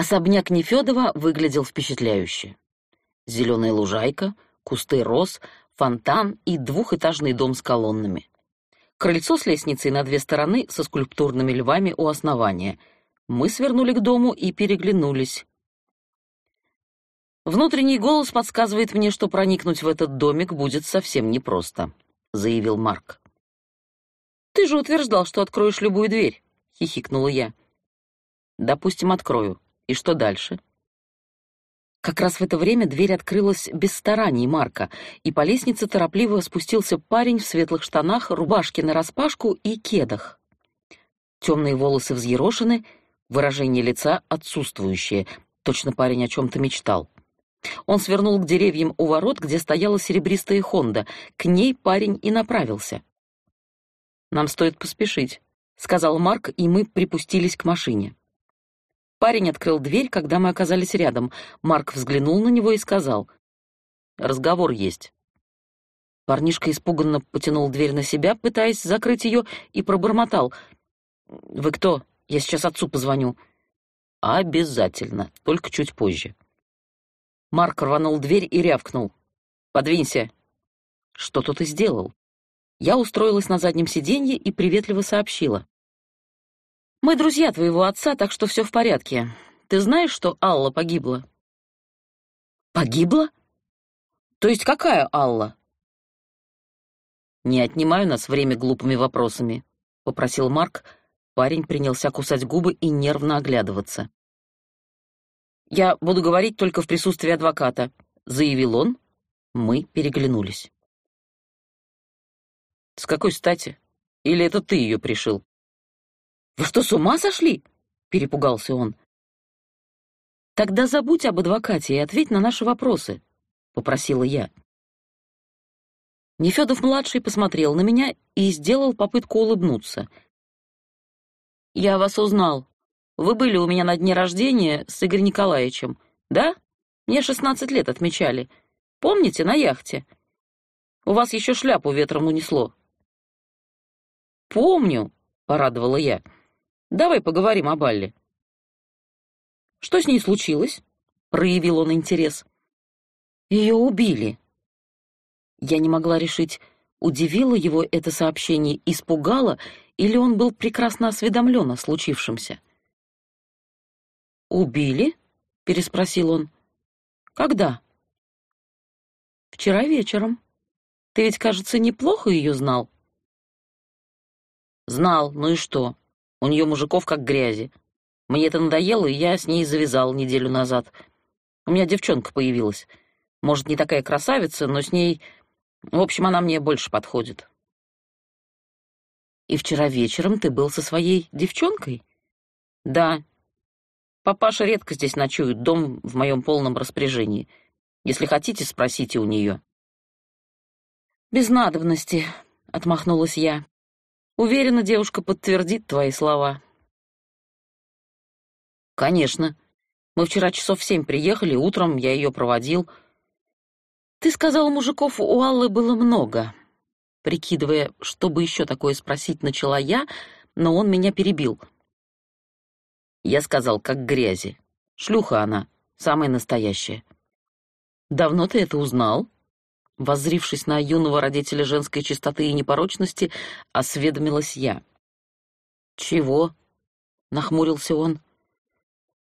Особняк Нефёдова выглядел впечатляюще. Зеленая лужайка, кусты роз, фонтан и двухэтажный дом с колоннами. Крыльцо с лестницей на две стороны со скульптурными львами у основания. Мы свернули к дому и переглянулись. «Внутренний голос подсказывает мне, что проникнуть в этот домик будет совсем непросто», — заявил Марк. «Ты же утверждал, что откроешь любую дверь», — хихикнула я. «Допустим, открою. И что дальше?» Как раз в это время дверь открылась без стараний Марка, и по лестнице торопливо спустился парень в светлых штанах, рубашке нараспашку и кедах. Темные волосы взъерошены, выражение лица отсутствующее, точно парень о чем-то мечтал. Он свернул к деревьям у ворот, где стояла серебристая «Хонда». К ней парень и направился. «Нам стоит поспешить», — сказал Марк, и мы припустились к машине. Парень открыл дверь, когда мы оказались рядом. Марк взглянул на него и сказал. «Разговор есть». Парнишка испуганно потянул дверь на себя, пытаясь закрыть ее, и пробормотал. «Вы кто? Я сейчас отцу позвоню». «Обязательно, только чуть позже». Марк рванул дверь и рявкнул. «Подвинься». «Что тут и сделал?» Я устроилась на заднем сиденье и приветливо сообщила. Мы друзья твоего отца, так что все в порядке. Ты знаешь, что Алла погибла?» «Погибла? То есть какая Алла?» «Не отнимаю нас время глупыми вопросами», — попросил Марк. Парень принялся кусать губы и нервно оглядываться. «Я буду говорить только в присутствии адвоката», — заявил он. Мы переглянулись. «С какой стати? Или это ты ее пришил?» «Вы что, с ума сошли?» — перепугался он. «Тогда забудь об адвокате и ответь на наши вопросы», — попросила я. Нефёдов-младший посмотрел на меня и сделал попытку улыбнуться. «Я вас узнал. Вы были у меня на дне рождения с Игорем Николаевичем, да? Мне шестнадцать лет отмечали. Помните, на яхте? У вас еще шляпу ветром унесло». «Помню», — порадовала я. Давай поговорим о Балле». «Что с ней случилось?» — проявил он интерес. «Ее убили». Я не могла решить, удивило его это сообщение, испугало, или он был прекрасно осведомлен о случившемся. «Убили?» — переспросил он. «Когда?» «Вчера вечером. Ты ведь, кажется, неплохо ее знал?» «Знал, ну и что? У нее мужиков как грязи. Мне это надоело, и я с ней завязал неделю назад. У меня девчонка появилась. Может, не такая красавица, но с ней... В общем, она мне больше подходит. И вчера вечером ты был со своей девчонкой? Да. Папаша редко здесь ночует, дом в моем полном распоряжении. Если хотите, спросите у нее. Без надобности, — отмахнулась я. Уверена, девушка подтвердит твои слова. Конечно. Мы вчера часов в семь приехали, утром я ее проводил. Ты сказал, мужиков у Аллы было много. Прикидывая, чтобы еще такое спросить, начала я, но он меня перебил. Я сказал, как грязи. Шлюха она, самая настоящая. Давно ты это узнал? Воззрившись на юного родителя женской чистоты и непорочности, осведомилась я. «Чего?» — нахмурился он.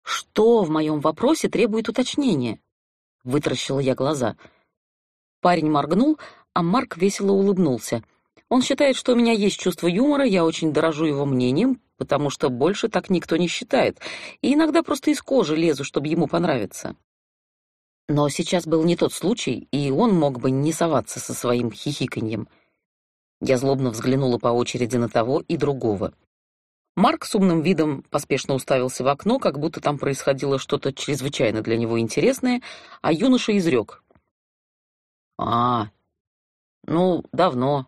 «Что в моем вопросе требует уточнения?» — вытаращила я глаза. Парень моргнул, а Марк весело улыбнулся. Он считает, что у меня есть чувство юмора, я очень дорожу его мнением, потому что больше так никто не считает, и иногда просто из кожи лезу, чтобы ему понравиться. Но сейчас был не тот случай, и он мог бы не соваться со своим хихиканьем. Я злобно взглянула по очереди на того и другого. Марк с умным видом поспешно уставился в окно, как будто там происходило что-то чрезвычайно для него интересное, а юноша изрек. «А, ну, давно».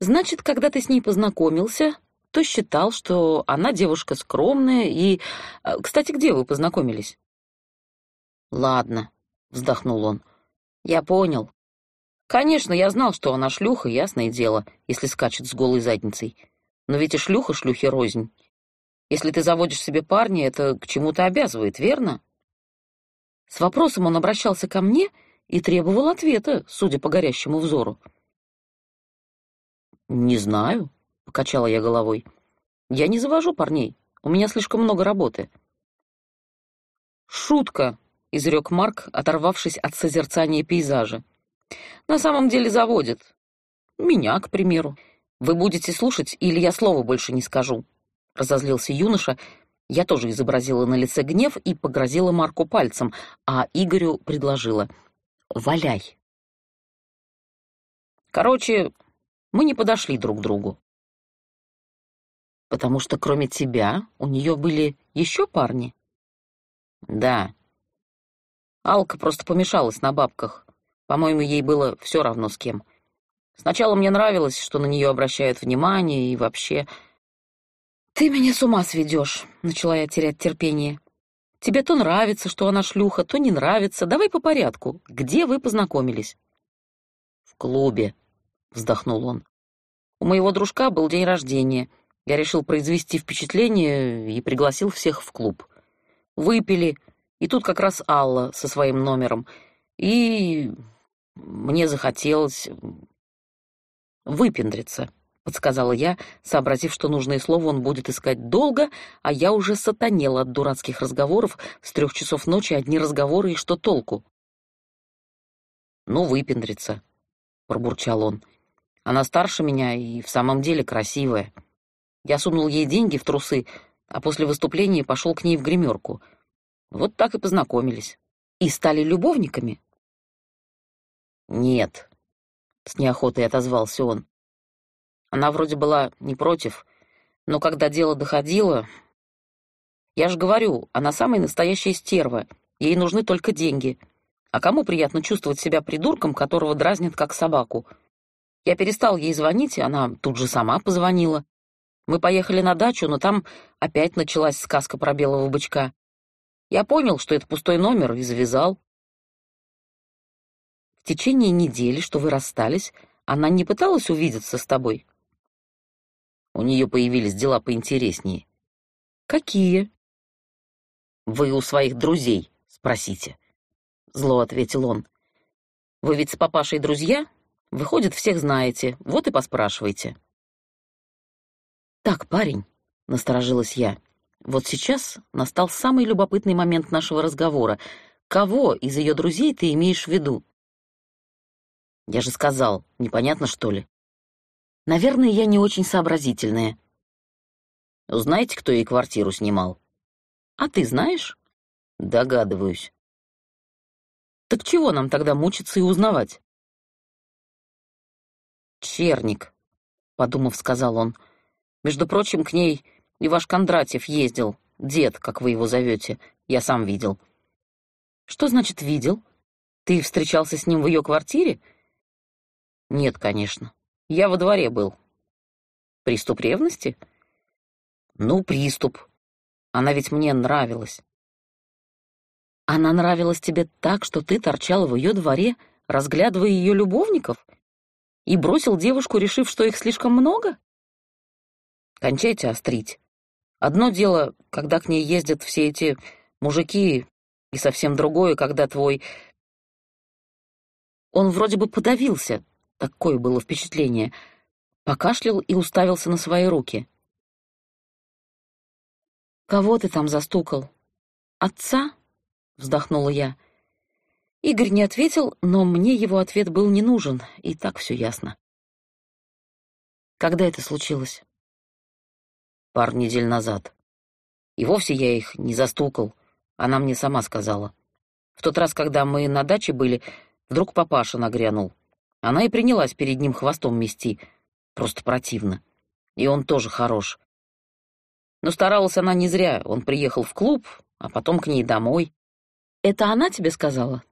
«Значит, когда ты с ней познакомился, то считал, что она девушка скромная и... Э, кстати, где вы познакомились?» «Ладно», — вздохнул он. «Я понял. Конечно, я знал, что она шлюха, ясное дело, если скачет с голой задницей. Но ведь и шлюха шлюхи рознь. Если ты заводишь себе парня, это к чему-то обязывает, верно? С вопросом он обращался ко мне и требовал ответа, судя по горящему взору. «Не знаю», — покачала я головой. «Я не завожу парней. У меня слишком много работы». «Шутка», — изрек Марк, оторвавшись от созерцания пейзажа. «На самом деле заводит. Меня, к примеру. Вы будете слушать, или я слова больше не скажу?» Разозлился юноша. Я тоже изобразила на лице гнев и погрозила Марку пальцем, а Игорю предложила. «Валяй». Короче, мы не подошли друг к другу. Потому что кроме тебя у нее были еще парни? Да. Алка просто помешалась на бабках. По-моему, ей было все равно с кем. Сначала мне нравилось, что на нее обращают внимание и вообще... «Ты меня с ума сведешь», — начала я терять терпение. «Тебе то нравится, что она шлюха, то не нравится. Давай по порядку. Где вы познакомились?» «В клубе», — вздохнул он. «У моего дружка был день рождения. Я решил произвести впечатление и пригласил всех в клуб. Выпили, и тут как раз Алла со своим номером. И мне захотелось выпендриться», — подсказала я, сообразив, что нужное слово он будет искать долго, а я уже сатанела от дурацких разговоров, с трех часов ночи одни разговоры, и что толку? «Ну, выпендриться», — пробурчал он. «Она старше меня и в самом деле красивая». Я сунул ей деньги в трусы, а после выступления пошел к ней в гримерку. Вот так и познакомились. И стали любовниками? Нет, с неохотой отозвался он. Она вроде была не против, но когда дело доходило... Я же говорю, она самая настоящая стерва, ей нужны только деньги. А кому приятно чувствовать себя придурком, которого дразнят как собаку? Я перестал ей звонить, и она тут же сама позвонила. Мы поехали на дачу, но там опять началась сказка про белого бычка. Я понял, что это пустой номер, и завязал. В течение недели, что вы расстались, она не пыталась увидеться с тобой? У нее появились дела поинтереснее. Какие? Вы у своих друзей спросите. Зло ответил он. Вы ведь с папашей друзья? Выходит, всех знаете, вот и поспрашивайте. «Так, парень», — насторожилась я, — «вот сейчас настал самый любопытный момент нашего разговора. Кого из ее друзей ты имеешь в виду?» «Я же сказал, непонятно, что ли?» «Наверное, я не очень сообразительная». «Знаете, кто ей квартиру снимал?» «А ты знаешь?» «Догадываюсь». «Так чего нам тогда мучиться и узнавать?» «Черник», — подумав, сказал он, — между прочим, к ней и ваш Кондратьев ездил, дед, как вы его зовете, я сам видел». «Что значит «видел»? Ты встречался с ним в ее квартире?» «Нет, конечно. Я во дворе был». «Приступ ревности?» «Ну, приступ. Она ведь мне нравилась». «Она нравилась тебе так, что ты торчал в ее дворе, разглядывая ее любовников? И бросил девушку, решив, что их слишком много?» Кончайте острить. Одно дело, когда к ней ездят все эти мужики, и совсем другое, когда твой... Он вроде бы подавился, такое было впечатление, покашлял и уставился на свои руки. «Кого ты там застукал? Отца?» — вздохнула я. Игорь не ответил, но мне его ответ был не нужен, и так все ясно. «Когда это случилось?» Пару недель назад. И вовсе я их не застукал, она мне сама сказала. В тот раз, когда мы на даче были, вдруг папаша нагрянул. Она и принялась перед ним хвостом мести. Просто противно. И он тоже хорош. Но старалась она не зря. Он приехал в клуб, а потом к ней домой. «Это она тебе сказала?»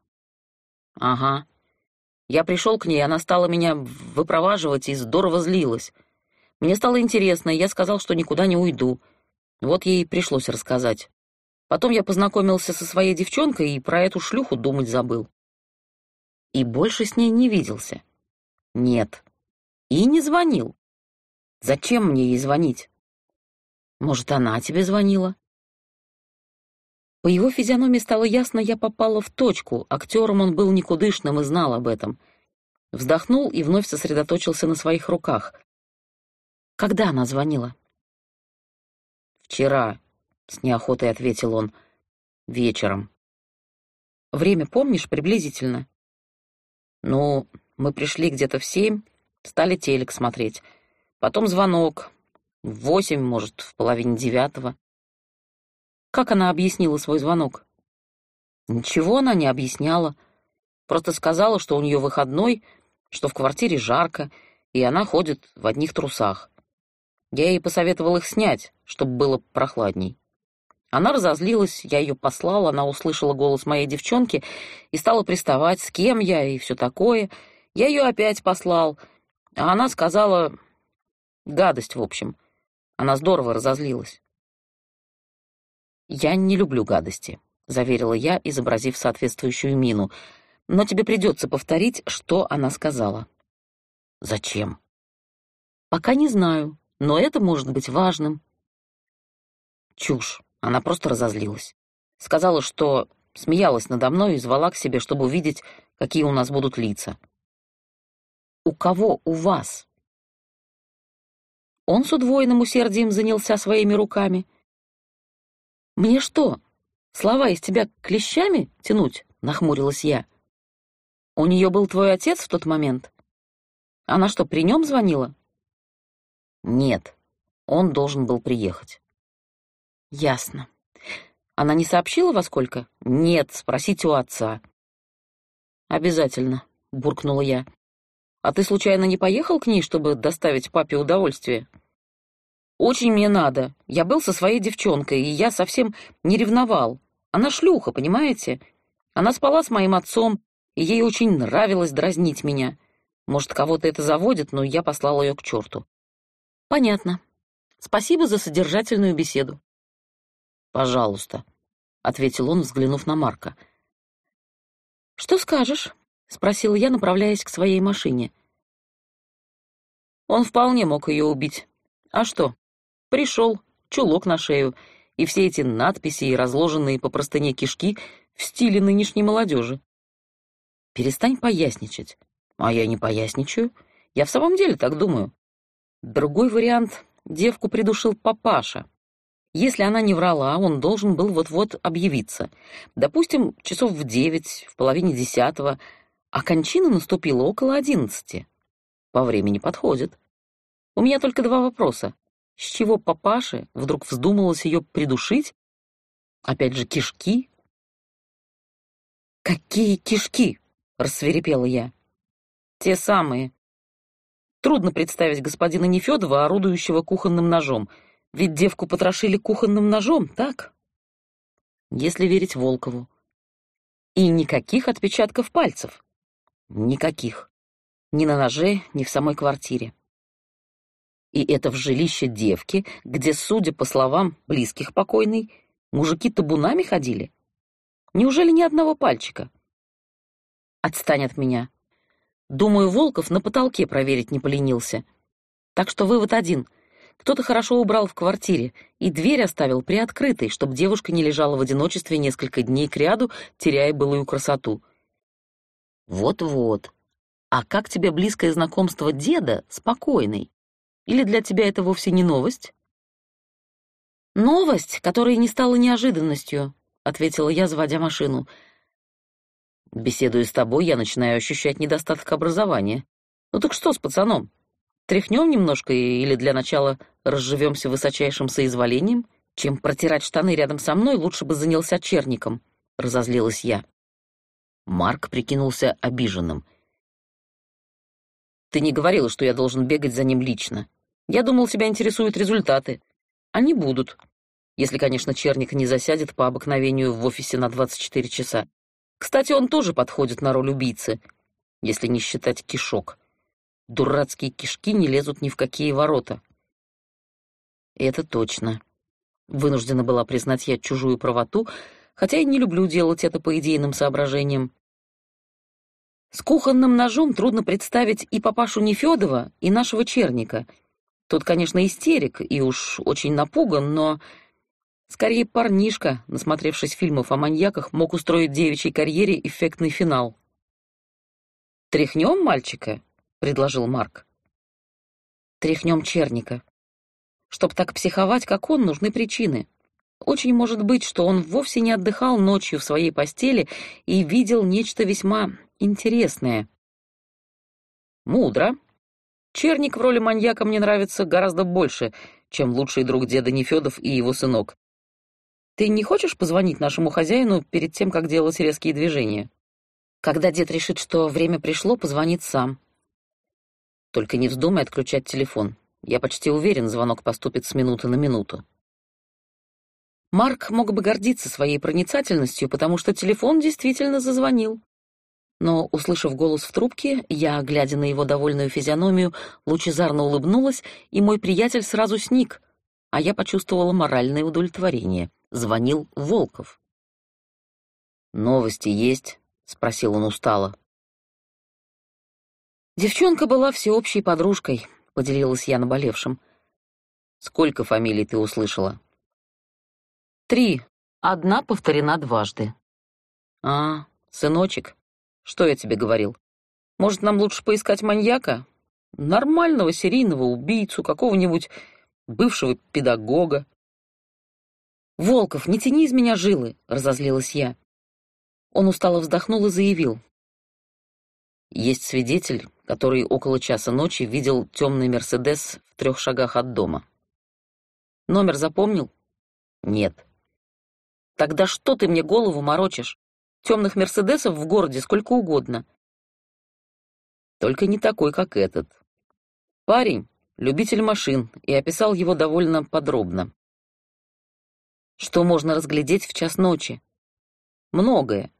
«Ага. Я пришел к ней, она стала меня выпроваживать и здорово злилась. Мне стало интересно, и я сказал, что никуда не уйду. Вот ей пришлось рассказать. Потом я познакомился со своей девчонкой и про эту шлюху думать забыл. И больше с ней не виделся. Нет. И не звонил. Зачем мне ей звонить? Может, она тебе звонила? По его физиономии стало ясно, я попала в точку. Актером он был никудышным и знал об этом. Вздохнул и вновь сосредоточился на своих руках. Когда она звонила? «Вчера», — с неохотой ответил он, — «вечером». «Время помнишь приблизительно?» «Ну, мы пришли где-то в семь, стали телек смотреть. Потом звонок. В восемь, может, в половине девятого. Как она объяснила свой звонок? Ничего она не объясняла. Просто сказала, что у нее выходной, что в квартире жарко, и она ходит в одних трусах. Я ей посоветовал их снять, чтобы было прохладней. Она разозлилась, я ее послал, она услышала голос моей девчонки и стала приставать, с кем я и все такое. Я ее опять послал, а она сказала... Гадость, в общем. Она здорово разозлилась. «Я не люблю гадости», — заверила я, изобразив соответствующую мину. «Но тебе придется повторить, что она сказала». «Зачем?» «Пока не знаю, но это может быть важным». Чушь. Она просто разозлилась. Сказала, что смеялась надо мной и звала к себе, чтобы увидеть, какие у нас будут лица. «У кого у вас?» Он с удвоенным усердием занялся своими руками. «Мне что, слова из тебя клещами тянуть?» — нахмурилась я. «У нее был твой отец в тот момент? Она что, при нем звонила?» «Нет, он должен был приехать». «Ясно. Она не сообщила, во сколько?» «Нет, спросите у отца». «Обязательно», — буркнула я. «А ты случайно не поехал к ней, чтобы доставить папе удовольствие?» «Очень мне надо. Я был со своей девчонкой, и я совсем не ревновал. Она шлюха, понимаете? Она спала с моим отцом, и ей очень нравилось дразнить меня. Может, кого-то это заводит, но я послал ее к черту». «Понятно. Спасибо за содержательную беседу». «Пожалуйста», — ответил он, взглянув на Марка. «Что скажешь?» — спросил я, направляясь к своей машине. Он вполне мог ее убить. А что? Пришел, чулок на шею, и все эти надписи и разложенные по простыне кишки в стиле нынешней молодежи. Перестань поясничать. А я не поясничаю. Я в самом деле так думаю. Другой вариант — девку придушил папаша. Если она не врала, он должен был вот-вот объявиться. Допустим, часов в девять, в половине десятого, а кончина наступила около одиннадцати. По времени подходит. У меня только два вопроса. С чего папаше вдруг вздумалось ее придушить? Опять же, кишки? «Какие кишки?» — рассверепела я. «Те самые. Трудно представить господина Нефедова, орудующего кухонным ножом — ведь девку потрошили кухонным ножом, так? Если верить Волкову. И никаких отпечатков пальцев. Никаких. Ни на ноже, ни в самой квартире. И это в жилище девки, где, судя по словам близких покойной, мужики табунами ходили. Неужели ни одного пальчика? Отстань от меня. Думаю, Волков на потолке проверить не поленился. Так что вывод один — кто-то хорошо убрал в квартире и дверь оставил приоткрытой, чтобы девушка не лежала в одиночестве несколько дней кряду, теряя былую красоту. Вот-вот. А как тебе близкое знакомство деда спокойный? Или для тебя это вовсе не новость? Новость, которая не стала неожиданностью, ответила я, заводя машину. Беседуя с тобой, я начинаю ощущать недостаток образования. Ну так что с пацаном? Тряхнем немножко или для начала разживемся высочайшим соизволением? Чем протирать штаны рядом со мной, лучше бы занялся черником», — разозлилась я. Марк прикинулся обиженным. «Ты не говорила, что я должен бегать за ним лично. Я думал, тебя интересуют результаты. Они будут, если, конечно, черник не засядет по обыкновению в офисе на 24 часа. Кстати, он тоже подходит на роль убийцы, если не считать кишок. Дурацкие кишки не лезут ни в какие ворота. Это точно. Вынуждена была признать я чужую правоту, хотя и не люблю делать это по идейным соображениям. С кухонным ножом трудно представить и папашу Нефёдова, и нашего черника. Тут, конечно, истерик и уж очень напуган, но скорее парнишка, насмотревшись фильмов о маньяках, мог устроить девичьей карьере эффектный финал. «Тряхнем мальчика?» — предложил Марк. «Тряхнем черника. Чтоб так психовать, как он, нужны причины. Очень может быть, что он вовсе не отдыхал ночью в своей постели и видел нечто весьма интересное. Мудро. Черник в роли маньяка мне нравится гораздо больше, чем лучший друг деда Нефёдов и его сынок. Ты не хочешь позвонить нашему хозяину перед тем, как делать резкие движения? Когда дед решит, что время пришло, позвонит сам. Только не вздумай отключать телефон. Я почти уверен, звонок поступит с минуты на минуту. Марк мог бы гордиться своей проницательностью, потому что телефон действительно зазвонил. Но, услышав голос в трубке, я, глядя на его довольную физиономию, лучезарно улыбнулась, и мой приятель сразу сник, а я почувствовала моральное удовлетворение. Звонил Волков. «Новости есть?» — спросил он устало. «Девчонка была всеобщей подружкой», — поделилась я наболевшим. «Сколько фамилий ты услышала?» Три. Одна повторена дважды. А, сыночек, что я тебе говорил? Может, нам лучше поискать маньяка? Нормального серийного убийцу, какого-нибудь бывшего педагога. «Волков, не тяни из меня жилы!» — разозлилась я. Он устало вздохнул и заявил. Есть свидетель, который около часа ночи видел темный «Мерседес» в трех шагах от дома. Номер запомнил? Нет. Тогда что ты мне голову морочишь? Темных мерседесов в городе сколько угодно. Только не такой, как этот. Парень — любитель машин, и описал его довольно подробно. Что можно разглядеть в час ночи? Многое.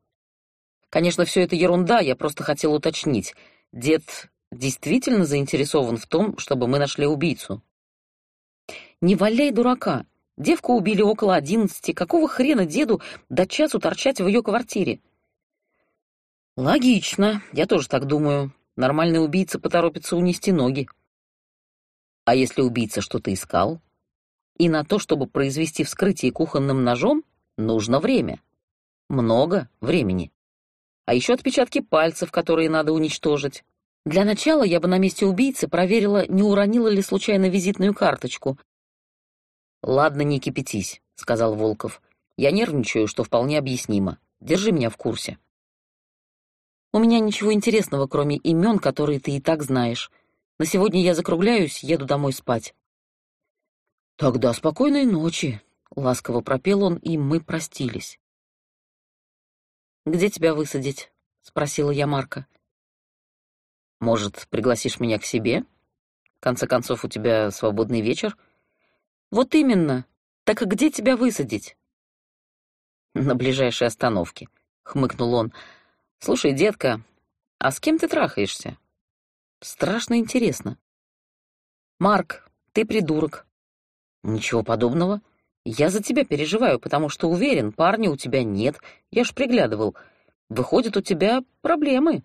Конечно, все это ерунда, я просто хотел уточнить. Дед действительно заинтересован в том, чтобы мы нашли убийцу. Не валяй дурака. Девку убили около одиннадцати. Какого хрена деду до часу торчать в ее квартире? Логично, я тоже так думаю. Нормальный убийца поторопится унести ноги. А если убийца что-то искал? И на то, чтобы произвести вскрытие кухонным ножом, нужно время. Много времени. А еще отпечатки пальцев, которые надо уничтожить. Для начала я бы на месте убийцы проверила, не уронила ли случайно визитную карточку, «Ладно, не кипятись», — сказал Волков. «Я нервничаю, что вполне объяснимо. Держи меня в курсе». «У меня ничего интересного, кроме имен, которые ты и так знаешь. На сегодня я закругляюсь, еду домой спать». «Тогда спокойной ночи», — ласково пропел он, и мы простились. «Где тебя высадить?» — спросила я Марка. «Может, пригласишь меня к себе? В конце концов, у тебя свободный вечер?» «Вот именно. Так где тебя высадить?» «На ближайшей остановке», — хмыкнул он. «Слушай, детка, а с кем ты трахаешься?» «Страшно интересно». «Марк, ты придурок». «Ничего подобного. Я за тебя переживаю, потому что уверен, парня у тебя нет. Я ж приглядывал. Выходит, у тебя проблемы».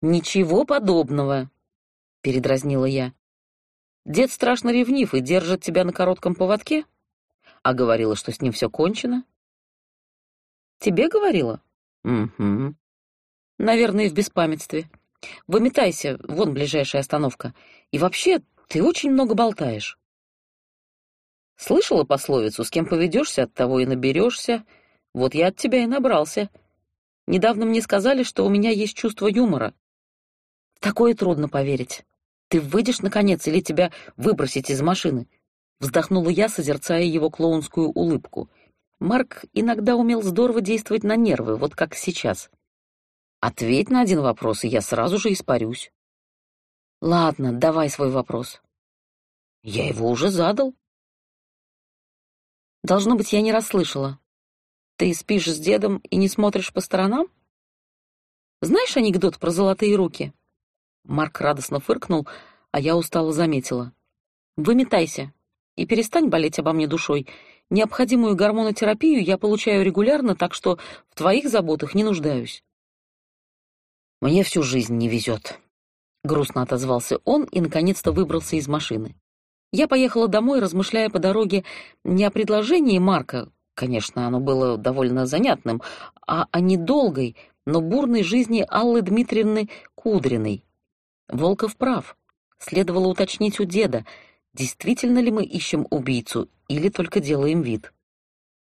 «Ничего подобного», — передразнила я. Дед страшно ревнив и держит тебя на коротком поводке? А говорила, что с ним все кончено? Тебе говорила? Угу. Наверное, в беспамятстве. Выметайся, вон ближайшая остановка. И вообще, ты очень много болтаешь. Слышала пословицу «С кем поведешься, от того и наберешься»? Вот я от тебя и набрался. Недавно мне сказали, что у меня есть чувство юмора. такое трудно поверить. Ты выйдешь, наконец, или тебя выбросить из машины?» Вздохнула я, созерцая его клоунскую улыбку. Марк иногда умел здорово действовать на нервы, вот как сейчас. «Ответь на один вопрос, и я сразу же испарюсь». «Ладно, давай свой вопрос». «Я его уже задал». «Должно быть, я не расслышала. Ты спишь с дедом и не смотришь по сторонам? Знаешь анекдот про золотые руки?» Марк радостно фыркнул, а я устало заметила. «Выметайся и перестань болеть обо мне душой. Необходимую гормонотерапию я получаю регулярно, так что в твоих заботах не нуждаюсь». «Мне всю жизнь не везет», Грустно отозвался он и, наконец-то, выбрался из машины. Я поехала домой, размышляя по дороге не о предложении Марка, конечно, оно было довольно занятным, а о недолгой, но бурной жизни Аллы Дмитриевны Кудриной. Волков прав. Следовало уточнить у деда, действительно ли мы ищем убийцу или только делаем вид.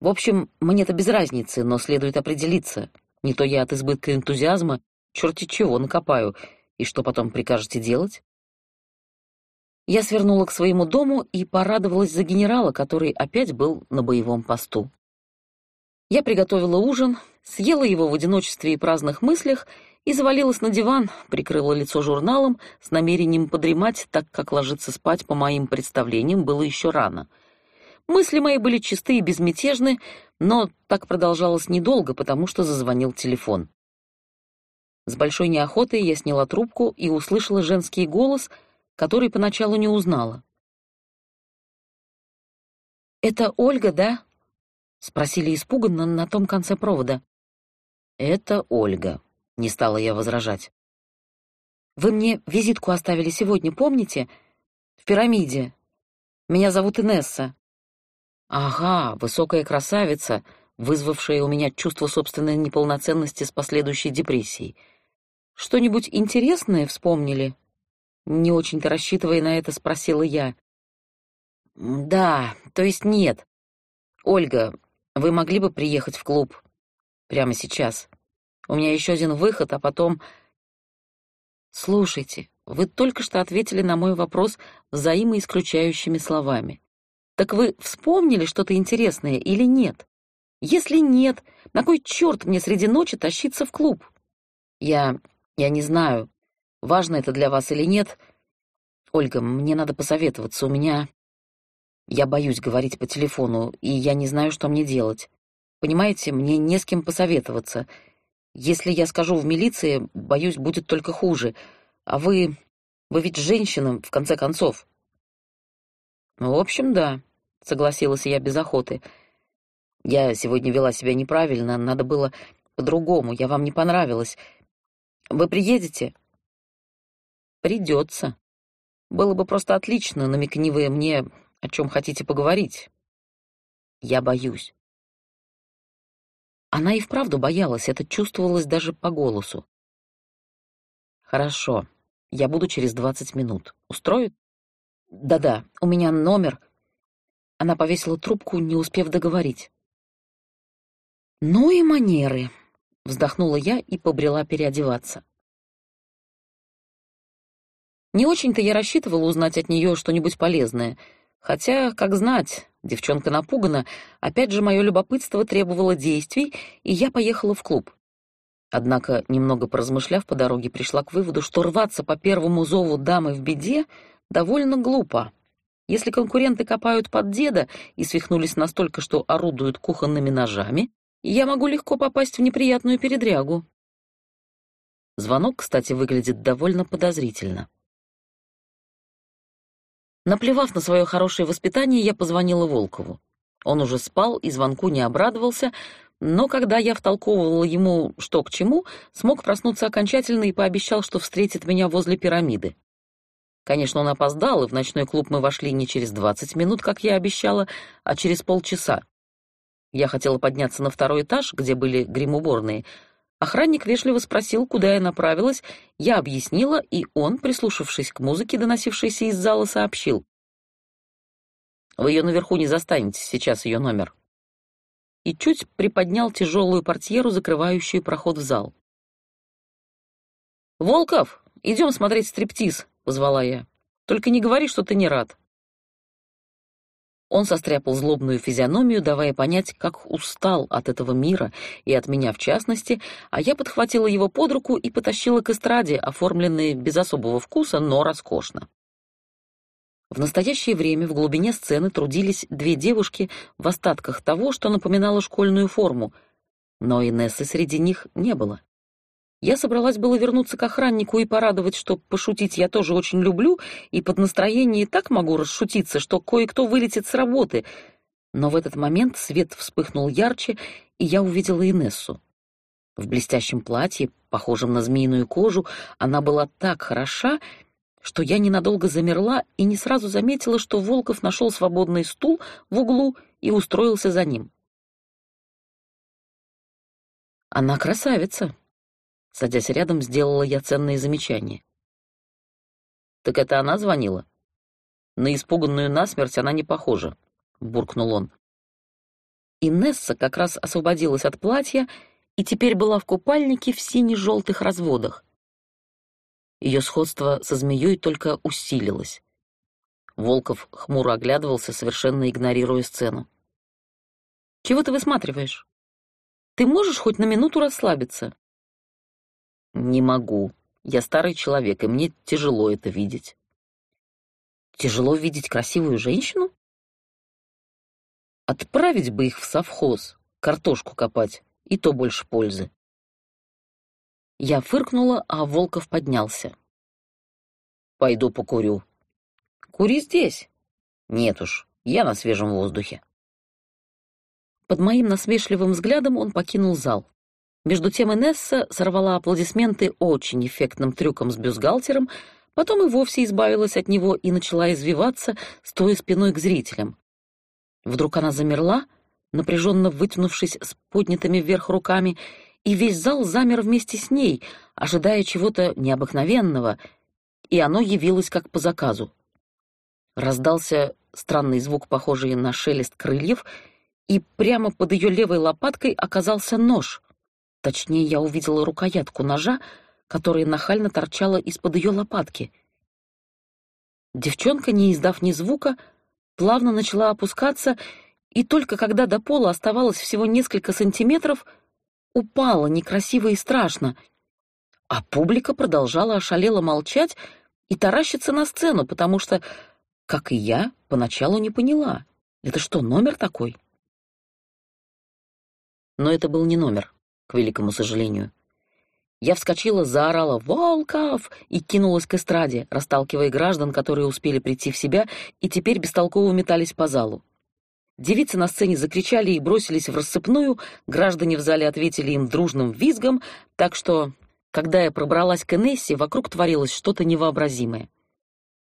В общем, мне-то без разницы, но следует определиться. Не то я от избытка энтузиазма черти чего накопаю, и что потом прикажете делать? Я свернула к своему дому и порадовалась за генерала, который опять был на боевом посту. Я приготовила ужин, съела его в одиночестве и праздных мыслях и завалилась на диван, прикрыла лицо журналом с намерением подремать, так как ложиться спать, по моим представлениям, было еще рано. Мысли мои были чисты и безмятежны, но так продолжалось недолго, потому что зазвонил телефон. С большой неохотой я сняла трубку и услышала женский голос — который поначалу не узнала. «Это Ольга, да?» — спросили испуганно на том конце провода. «Это Ольга», — не стала я возражать. «Вы мне визитку оставили сегодня, помните? В пирамиде. Меня зовут Инесса». «Ага, высокая красавица», вызвавшая у меня чувство собственной неполноценности с последующей депрессией. Что-нибудь интересное вспомнили?» Не очень-то рассчитывая на это, спросила я. «Да, то есть нет. Ольга, вы могли бы приехать в клуб? Прямо сейчас. У меня еще один выход, а потом...» «Слушайте, вы только что ответили на мой вопрос взаимоисключающими словами. Так вы вспомнили что-то интересное или нет? Если нет, на кой черт мне среди ночи тащиться в клуб? Я... я не знаю важно это для вас или нет. Ольга, мне надо посоветоваться, у меня... Я боюсь говорить по телефону, и я не знаю, что мне делать. Понимаете, мне не с кем посоветоваться. Если я скажу в милиции, боюсь, будет только хуже. А вы... вы ведь женщина, в конце концов. Ну, в общем, да, согласилась я без охоты. Я сегодня вела себя неправильно, надо было по-другому, я вам не понравилась. Вы приедете? Придется. Было бы просто отлично, намекни вы мне, о чем хотите поговорить. Я боюсь. Она и вправду боялась, это чувствовалось даже по голосу. Хорошо, я буду через двадцать минут. Устроит? Да-да, у меня номер. Она повесила трубку, не успев договорить. Ну и манеры, вздохнула я и побрела переодеваться. Не очень-то я рассчитывала узнать от нее что-нибудь полезное. Хотя, как знать, девчонка напугана, опять же мое любопытство требовало действий, и я поехала в клуб. Однако, немного поразмышляв по дороге, пришла к выводу, что рваться по первому зову дамы в беде довольно глупо. Если конкуренты копают под деда и свихнулись настолько, что орудуют кухонными ножами, я могу легко попасть в неприятную передрягу. Звонок, кстати, выглядит довольно подозрительно. Наплевав на свое хорошее воспитание, я позвонила Волкову. Он уже спал и звонку не обрадовался, но когда я втолковывала ему, что к чему, смог проснуться окончательно и пообещал, что встретит меня возле пирамиды. Конечно, он опоздал, и в ночной клуб мы вошли не через двадцать минут, как я обещала, а через полчаса. Я хотела подняться на второй этаж, где были гримуборные, Охранник вежливо спросил, куда я направилась, я объяснила, и он, прислушавшись к музыке, доносившейся из зала, сообщил. «Вы ее наверху не застанете, сейчас ее номер». И чуть приподнял тяжелую портьеру, закрывающую проход в зал. «Волков, идем смотреть стриптиз», — позвала я. «Только не говори, что ты не рад». Он состряпал злобную физиономию, давая понять, как устал от этого мира и от меня в частности, а я подхватила его под руку и потащила к эстраде, оформленной без особого вкуса, но роскошно. В настоящее время в глубине сцены трудились две девушки в остатках того, что напоминало школьную форму, но Инессы среди них не было. Я собралась было вернуться к охраннику и порадовать, что пошутить я тоже очень люблю, и под настроение так могу расшутиться, что кое-кто вылетит с работы. Но в этот момент свет вспыхнул ярче, и я увидела Инессу. В блестящем платье, похожем на змеиную кожу, она была так хороша, что я ненадолго замерла и не сразу заметила, что Волков нашел свободный стул в углу и устроился за ним. «Она красавица», — садясь рядом, сделала я ценные замечания. «Так это она звонила?» «На испуганную насмерть она не похожа», — буркнул он. Инесса как раз освободилась от платья и теперь была в купальнике в сине-желтых разводах. Ее сходство со змеей только усилилось. Волков хмуро оглядывался, совершенно игнорируя сцену. «Чего ты высматриваешь? Ты можешь хоть на минуту расслабиться?» «Не могу. Я старый человек, и мне тяжело это видеть». «Тяжело видеть красивую женщину?» «Отправить бы их в совхоз, картошку копать и то больше пользы. Я фыркнула, а Волков поднялся. «Пойду покурю». «Кури здесь». «Нет уж, я на свежем воздухе». Под моим насмешливым взглядом он покинул зал. Между тем Инесса сорвала аплодисменты очень эффектным трюком с бюстгальтером, потом и вовсе избавилась от него и начала извиваться, стоя спиной к зрителям. Вдруг она замерла, напряженно вытянувшись с поднятыми вверх руками, и весь зал замер вместе с ней, ожидая чего-то необыкновенного, и оно явилось как по заказу. Раздался странный звук, похожий на шелест крыльев, и прямо под ее левой лопаткой оказался нож. Точнее, я увидела рукоятку ножа, которая нахально торчала из-под ее лопатки. Девчонка, не издав ни звука, плавно начала опускаться и только когда до пола оставалось всего несколько сантиметров, упала некрасиво и страшно, а публика продолжала ошалело молчать и таращиться на сцену, потому что, как и я, поначалу не поняла, это что, номер такой? Но это был не номер, к великому сожалению. Я вскочила, заорала «Волков!» и кинулась к эстраде, расталкивая граждан, которые успели прийти в себя и теперь бестолково метались по залу. Девицы на сцене закричали и бросились в рассыпную, граждане в зале ответили им дружным визгом, так что, когда я пробралась к Энессе, вокруг творилось что-то невообразимое.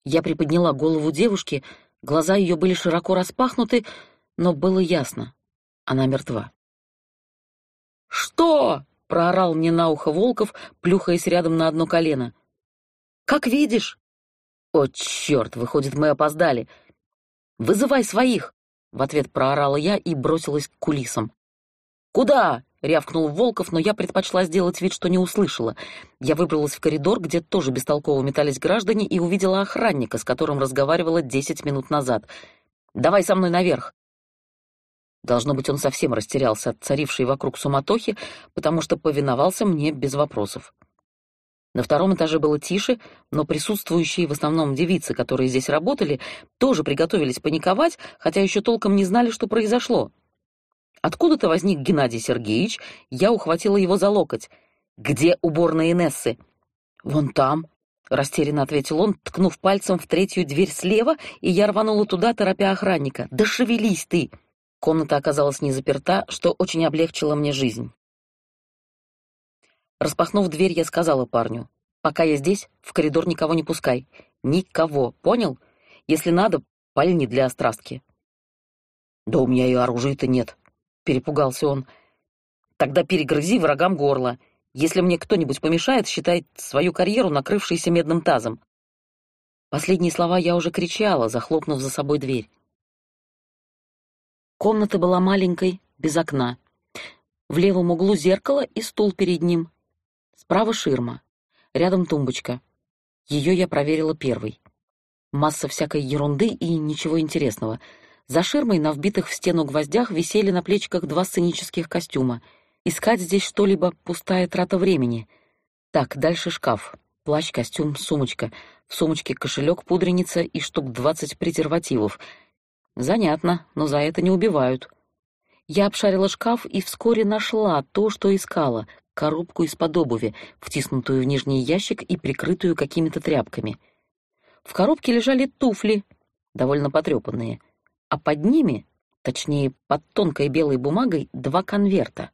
Я приподняла голову девушки, глаза ее были широко распахнуты, но было ясно — она мертва. «Что?» — проорал мне на ухо Волков, плюхаясь рядом на одно колено. «Как видишь?» «О, черт, выходит, мы опоздали. Вызывай своих!» В ответ проорала я и бросилась к кулисам. «Куда?» — рявкнул Волков, но я предпочла сделать вид, что не услышала. Я выбралась в коридор, где тоже бестолково метались граждане, и увидела охранника, с которым разговаривала десять минут назад. «Давай со мной наверх!» Должно быть, он совсем растерялся от царившей вокруг суматохи, потому что повиновался мне без вопросов. На втором этаже было тише, но присутствующие в основном девицы, которые здесь работали, тоже приготовились паниковать, хотя еще толком не знали, что произошло. Откуда-то возник Геннадий Сергеевич, я ухватила его за локоть. «Где уборная Инессы?» «Вон там», — растерянно ответил он, ткнув пальцем в третью дверь слева, и я рванула туда, торопя охранника. «Да шевелись ты!» Комната оказалась не заперта, что очень облегчило мне жизнь. Распахнув дверь, я сказала парню, «Пока я здесь, в коридор никого не пускай. Никого, понял? Если надо, пальни для острастки». «Да у меня и оружия-то нет», — перепугался он. «Тогда перегрызи врагам горло. Если мне кто-нибудь помешает, считай свою карьеру накрывшейся медным тазом». Последние слова я уже кричала, захлопнув за собой дверь. Комната была маленькой, без окна. В левом углу зеркало и стул перед ним. Справа ширма. Рядом тумбочка. Ее я проверила первой. Масса всякой ерунды и ничего интересного. За ширмой на вбитых в стену гвоздях висели на плечиках два сценических костюма. Искать здесь что-либо — пустая трата времени. Так, дальше шкаф. Плащ, костюм, сумочка. В сумочке кошелек, пудреница и штук двадцать презервативов. Занятно, но за это не убивают. Я обшарила шкаф и вскоре нашла то, что искала — коробку из-под обуви, втиснутую в нижний ящик и прикрытую какими-то тряпками. В коробке лежали туфли, довольно потрепанные, а под ними, точнее, под тонкой белой бумагой, два конверта.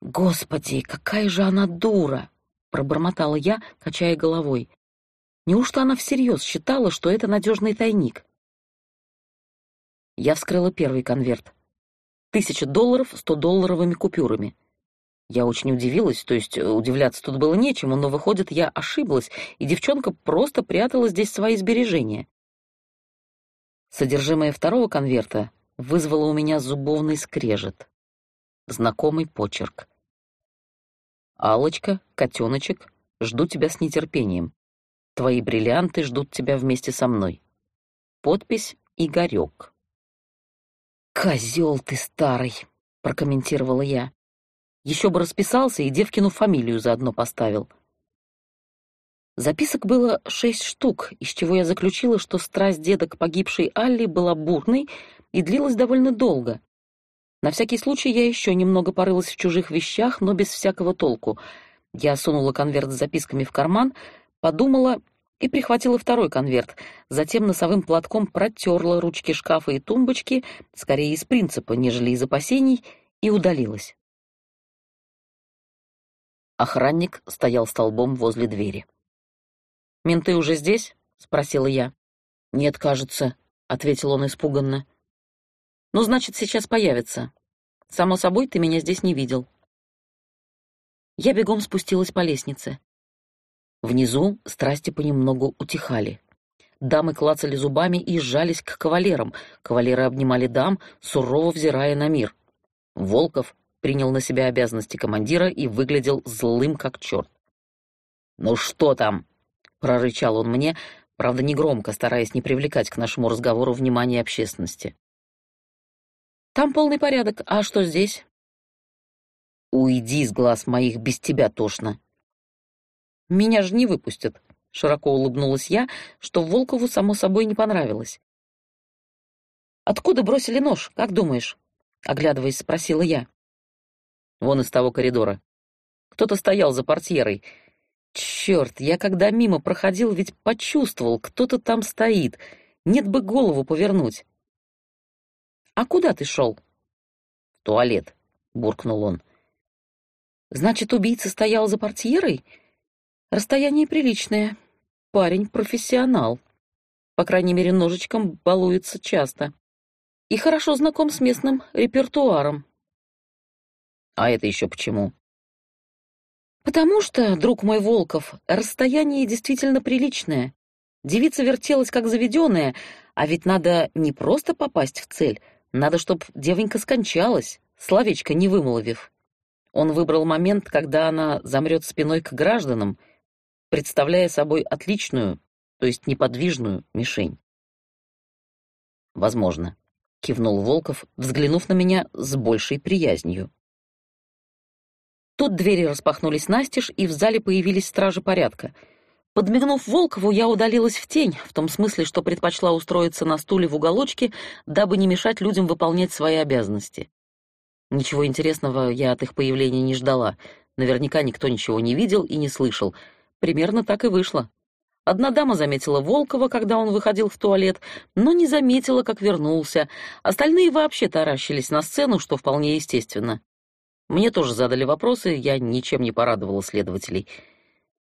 «Господи, какая же она дура!» — пробормотала я, качая головой. «Неужто она всерьез считала, что это надежный тайник?» Я вскрыла первый конверт. Тысяча долларов сто долларовыми купюрами. Я очень удивилась, то есть э, удивляться тут было нечему, но, выходит, я ошиблась, и девчонка просто прятала здесь свои сбережения. Содержимое второго конверта вызвало у меня зубовный скрежет. Знакомый почерк. «Аллочка, котеночек, жду тебя с нетерпением. Твои бриллианты ждут тебя вместе со мной. Подпись «Игорек». «Козел ты старый!» — прокомментировала я. Еще бы расписался и девкину фамилию заодно поставил. Записок было шесть штук, из чего я заключила, что страсть деда к погибшей Алле была бурной и длилась довольно долго. На всякий случай я еще немного порылась в чужих вещах, но без всякого толку. Я сунула конверт с записками в карман, подумала и прихватила второй конверт, затем носовым платком протерла ручки шкафа и тумбочки, скорее из принципа, нежели из опасений, и удалилась. Охранник стоял столбом возле двери. «Менты уже здесь?» — спросила я. «Нет, кажется», — ответил он испуганно. «Ну, значит, сейчас появится. Само собой, ты меня здесь не видел». Я бегом спустилась по лестнице. Внизу страсти понемногу утихали. Дамы клацали зубами и сжались к кавалерам. Кавалеры обнимали дам, сурово взирая на мир. Волков принял на себя обязанности командира и выглядел злым как черт. «Ну что там?» — прорычал он мне, правда, негромко, стараясь не привлекать к нашему разговору внимания общественности. «Там полный порядок. А что здесь?» «Уйди с глаз моих, без тебя тошно». «Меня же не выпустят», — широко улыбнулась я, что Волкову, само собой, не понравилось. «Откуда бросили нож, как думаешь?» — оглядываясь, спросила я. Вон из того коридора. Кто-то стоял за портьерой. Черт, я когда мимо проходил, ведь почувствовал, кто-то там стоит. Нет бы голову повернуть. «А куда ты шел?» «В туалет», — буркнул он. «Значит, убийца стоял за портьерой? Расстояние приличное. Парень профессионал. По крайней мере, ножичком балуется часто. И хорошо знаком с местным репертуаром. А это еще почему? Потому что, друг мой Волков, расстояние действительно приличное. Девица вертелась как заведенная, а ведь надо не просто попасть в цель, надо, чтоб девонька скончалась, словечко не вымолвив. Он выбрал момент, когда она замрет спиной к гражданам, представляя собой отличную, то есть неподвижную мишень. «Возможно», — кивнул Волков, взглянув на меня с большей приязнью. Тут двери распахнулись настежь, и в зале появились стражи порядка. Подмигнув Волкову, я удалилась в тень, в том смысле, что предпочла устроиться на стуле в уголочке, дабы не мешать людям выполнять свои обязанности. Ничего интересного я от их появления не ждала. Наверняка никто ничего не видел и не слышал. Примерно так и вышло. Одна дама заметила Волкова, когда он выходил в туалет, но не заметила, как вернулся. Остальные вообще таращились на сцену, что вполне естественно. Мне тоже задали вопросы, я ничем не порадовала следователей.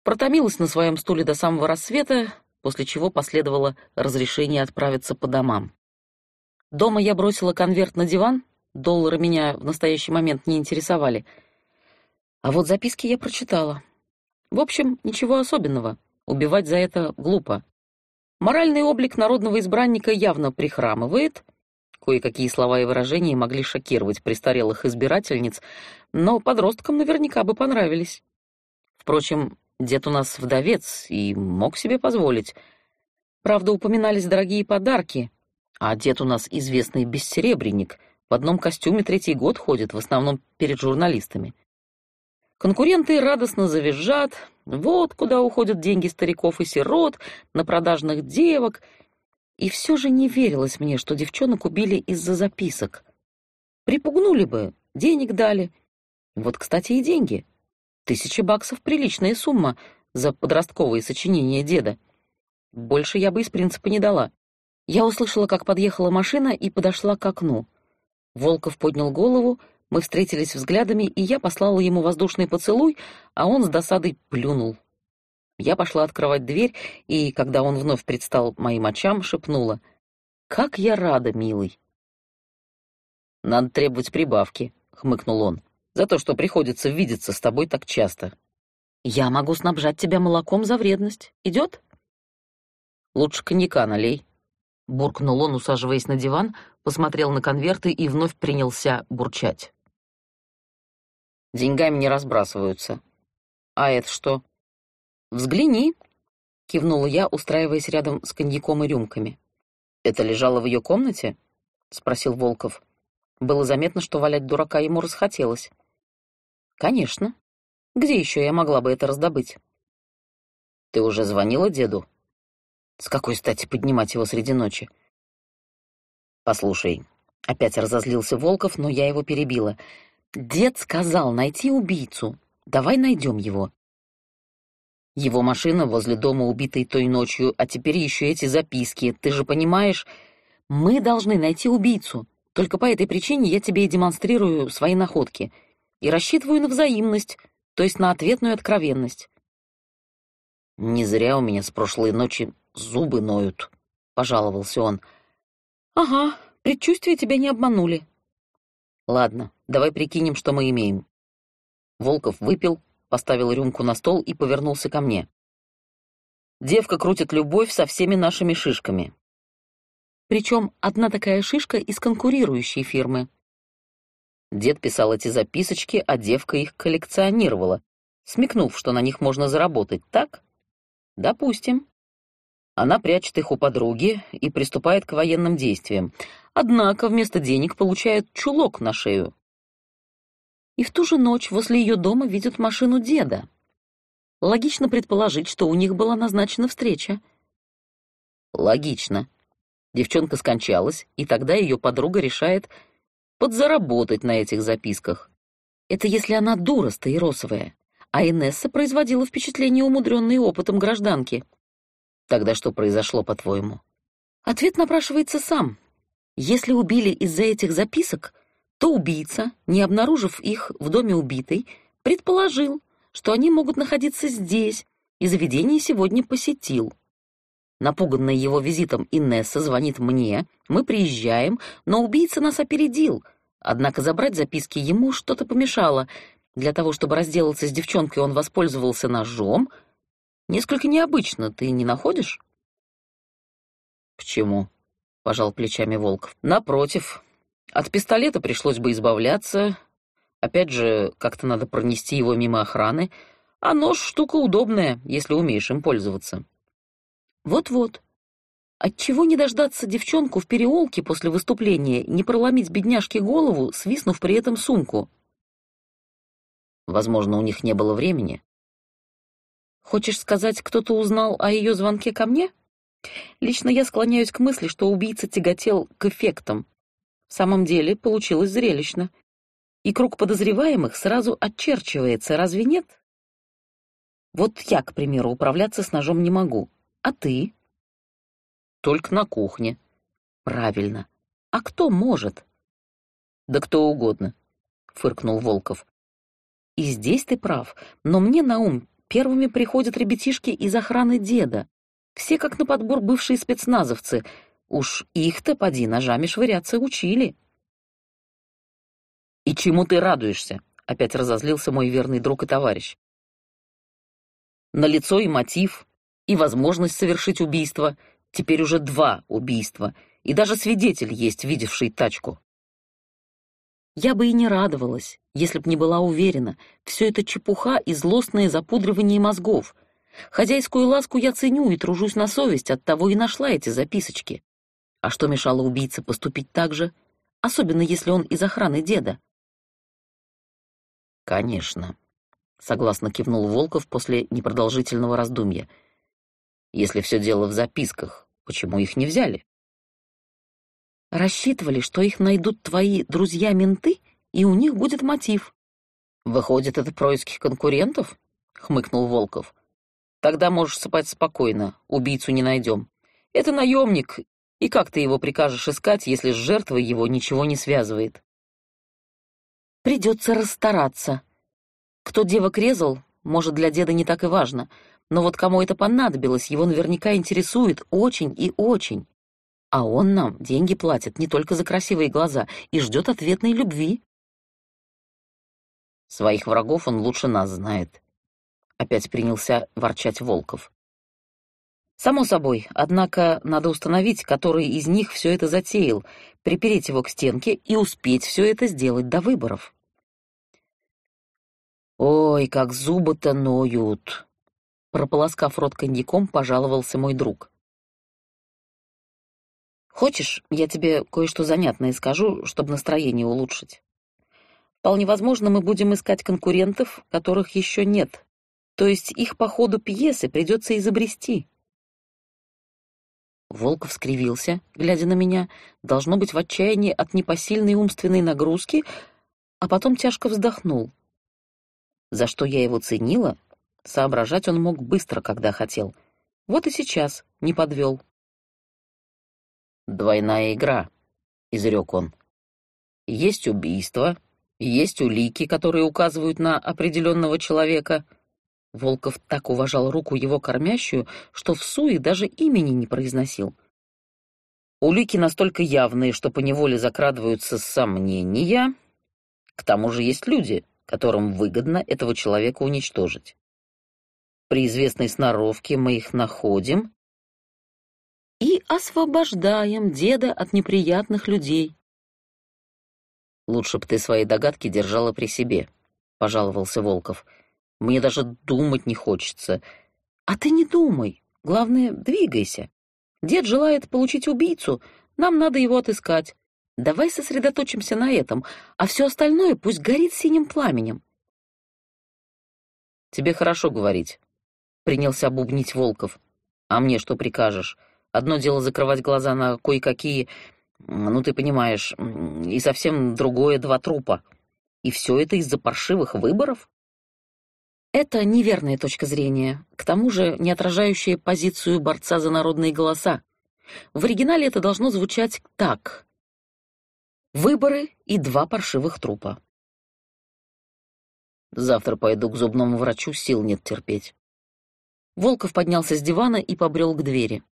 Протомилась на своем стуле до самого рассвета, после чего последовало разрешение отправиться по домам. Дома я бросила конверт на диван, доллары меня в настоящий момент не интересовали. А вот записки я прочитала. В общем, ничего особенного. Убивать за это глупо. Моральный облик народного избранника явно прихрамывает — Кое-какие слова и выражения могли шокировать престарелых избирательниц, но подросткам наверняка бы понравились. Впрочем, дед у нас вдовец и мог себе позволить. Правда, упоминались дорогие подарки, а дед у нас известный бессеребренник, в одном костюме третий год ходит, в основном перед журналистами. Конкуренты радостно завизжат, вот куда уходят деньги стариков и сирот, на продажных девок — и все же не верилось мне, что девчонок убили из-за записок. Припугнули бы, денег дали. Вот, кстати, и деньги. Тысяча баксов — приличная сумма за подростковые сочинения деда. Больше я бы из принципа не дала. Я услышала, как подъехала машина и подошла к окну. Волков поднял голову, Мы встретились взглядами, и я послала ему воздушный поцелуй, а он с досадой плюнул. Я пошла открывать дверь, и, когда он вновь предстал моим очам, шепнула. «Как я рада, милый!» «Надо требовать прибавки», — хмыкнул он, «за то, что приходится видеться с тобой так часто». «Я могу снабжать тебя молоком за вредность. Идет?» «Лучше коньяка налей», — буркнул он, усаживаясь на диван, посмотрел на конверты и вновь принялся бурчать. «Деньгами не разбрасываются. А это что?» «Взгляни», — кивнула я, устраиваясь рядом с коньяком и рюмками. «Это лежало в ее комнате?» — спросил Волков. Было заметно, что валять дурака ему расхотелось. «Конечно. Где еще я могла бы это раздобыть?» «Ты уже звонила деду?» «С какой стати поднимать его среди ночи?» «Послушай», — опять разозлился Волков, но я его перебила. «Дед сказал найти убийцу. Давай найдем его». Его машина возле дома убитой той ночью, а теперь еще эти записки. Ты же понимаешь, мы должны найти убийцу. Только по этой причине я тебе и демонстрирую свои находки. И рассчитываю на взаимность, то есть на ответную откровенность. «Не зря у меня с прошлой ночи зубы ноют», — пожаловался он. «Ага, предчувствия тебя не обманули». «Ладно, давай прикинем, что мы имеем». Волков выпил, поставил рюмку на стол и повернулся ко мне. «Девка крутит любовь со всеми нашими шишками. Причем одна такая шишка из конкурирующей фирмы. Дед писал эти записочки, а девка их коллекционировала, смекнув, что на них можно заработать, так? Допустим. Она прячет их у подруги и приступает к военным действиям. Однако вместо денег получает чулок на шею. И в ту же ночь возле ее дома видят машину деда. Логично предположить, что у них была назначена встреча. Логично. Девчонка скончалась, и тогда ее подруга решает подзаработать на этих записках. Это если она дура стаиросовая, а Инесса производила впечатление умудренной опытом гражданки. Тогда что произошло, по-твоему? Ответ напрашивается сам. Если убили из-за этих записок, то убийца, не обнаружив их в доме убитой, предположил, что они могут находиться здесь, и заведение сегодня посетил. Напуганная его визитом Инесса звонит мне, мы приезжаем, но убийца нас опередил. Однако забрать записки ему что-то помешало. Для того, чтобы разделаться с девчонкой, он воспользовался ножом. Несколько необычно, ты не находишь? «Почему?» — пожал плечами Волков. «Напротив, от пистолета пришлось бы избавляться. Опять же, как-то надо пронести его мимо охраны. А нож — штука удобная, если умеешь им пользоваться». Вот-вот. Отчего не дождаться девчонку в переулке после выступления, не проломить бедняжке голову, свистнув при этом сумку? Возможно, у них не было времени. Хочешь сказать, кто-то узнал о ее звонке ко мне? Лично я склоняюсь к мысли, что убийца тяготел к эффектам. В самом деле получилось зрелищно. И круг подозреваемых сразу отчерчивается, разве нет? Вот я, к примеру, управляться с ножом не могу. А ты? Только на кухне. Правильно. А кто может? Да кто угодно, фыркнул Волков. И здесь ты прав, но мне на ум первыми приходят ребятишки из охраны деда. Все как на подбор бывшие спецназовцы. Уж их-то поди ножами швыряться учили. «И чему ты радуешься?» — опять разозлился мой верный друг и товарищ. На лицо и мотив, и возможность совершить убийство, теперь уже два убийства, и даже свидетель есть, видевший тачку. Я бы и не радовалась, если б не была уверена, все это чепуха и злостное запудривание мозгов. Хозяйскую ласку я ценю и тружусь на совесть, оттого и нашла эти записочки. А что мешало убийце поступить так же, особенно если он из охраны деда? «Конечно», — согласно кивнул Волков после непродолжительного раздумья — если все дело в записках, почему их не взяли? Рассчитывали, что их найдут твои друзья-менты, и у них будет мотив. Выходит, это происки конкурентов? Хмыкнул Волков. Тогда можешь спать спокойно, убийцу не найдем. Это наемник, и как ты его прикажешь искать, если с жертвой его ничего не связывает? Придется расстараться. Кто девок резал, может, для деда не так и важно, но вот кому это понадобилось, его наверняка интересует очень и очень. А он нам деньги платит не только за красивые глаза и ждет ответной любви. Своих врагов он лучше нас знает. Опять принялся ворчать Волков. Само собой, однако надо установить, который из них все это затеял, припереть его к стенке и успеть все это сделать до выборов. «Ой, как зубы-то ноют!» Прополоскав рот коньяком, пожаловался мой друг. Хочешь, я тебе кое-что занятное скажу, чтобы настроение улучшить? Вполне возможно, мы будем искать конкурентов, которых еще нет. То есть их по ходу пьесы придется изобрести. Волков скривился, глядя на меня, должно быть в отчаянии от непосильной умственной нагрузки, а потом тяжко вздохнул. За что я его ценила, соображать он мог быстро, когда хотел. Вот и сейчас не подвел. «Двойная игра», — изрек он. «Есть убийство, есть улики, которые указывают на определенного человека». Волков так уважал руку его кормящую, что в суе даже имени не произносил. Улики настолько явные, что поневоле закрадываются сомнения. К тому же есть люди, которым выгодно этого человека уничтожить. При известной сноровке мы их находим и освобождаем деда от неприятных людей. «Лучше б ты свои догадки держала при себе», — пожаловался Волков. «Мне даже думать не хочется». «А ты не думай. Главное, двигайся. Дед желает получить убийцу, нам надо его отыскать. Давай сосредоточимся на этом, а все остальное пусть горит синим пламенем». «Тебе хорошо говорить», — принялся бубнить Волков. «А мне что прикажешь? Одно дело закрывать глаза на кое-какие, ну, ты понимаешь, и совсем другое — два трупа. И все это из-за паршивых выборов? Это неверная точка зрения, к тому же не отражающая позицию борца за народные голоса. В оригинале это должно звучать так. Выборы и два паршивых трупа. Завтра пойду к зубному врачу, сил нет терпеть. Волков поднялся с дивана и побрел к двери.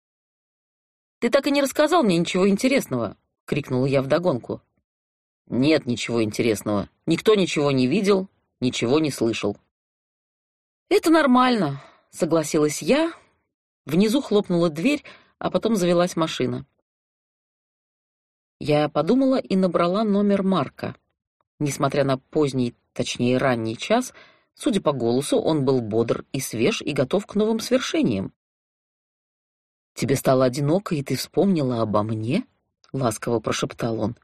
«Ты так и не рассказал мне ничего интересного!» — крикнула я вдогонку. «Нет ничего интересного. Никто ничего не видел, ничего не слышал». «Это нормально», — согласилась я. Внизу хлопнула дверь, а потом завелась машина. Я подумала и набрала номер Марка. Несмотря на поздний, точнее ранний час, судя по голосу, он был бодр и свеж и готов к новым свершениям. «Тебе стало одиноко, и ты вспомнила обо мне?» — ласково прошептал он.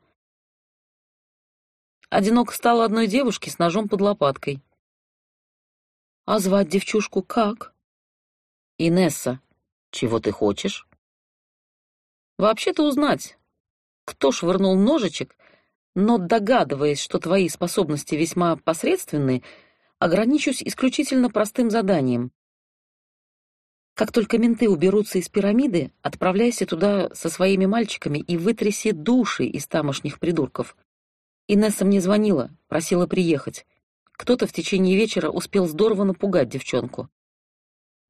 Одиноко стало одной девушке с ножом под лопаткой. «А звать девчушку как?» «Инесса. Чего ты хочешь?» «Вообще-то узнать, кто швырнул ножичек, но, догадываясь, что твои способности весьма посредственны, ограничусь исключительно простым заданием как только менты уберутся из пирамиды, отправляйся туда со своими мальчиками и вытряси души из тамошних придурков. Инесса мне звонила, просила приехать. Кто-то в течение вечера успел здорово напугать девчонку.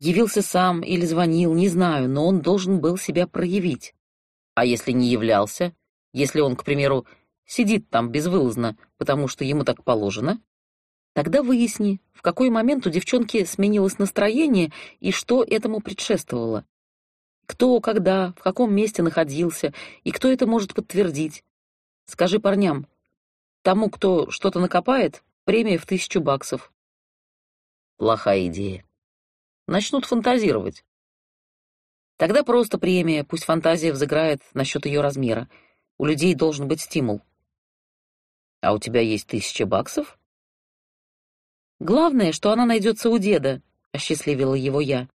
Явился сам или звонил, не знаю, но он должен был себя проявить. А если не являлся? Если он, к примеру, сидит там безвылазно, потому что ему так положено? Тогда выясни, в какой момент у девчонки сменилось настроение и что этому предшествовало. Кто, когда, в каком месте находился и кто это может подтвердить. Скажи парням, тому, кто что-то накопает, премия в тысячу баксов. Плохая идея. Начнут фантазировать. Тогда просто премия, пусть фантазия взыграет насчет ее размера. У людей должен быть стимул. А у тебя есть тысяча баксов? Главное, что она найдется у деда, осчастливила его я.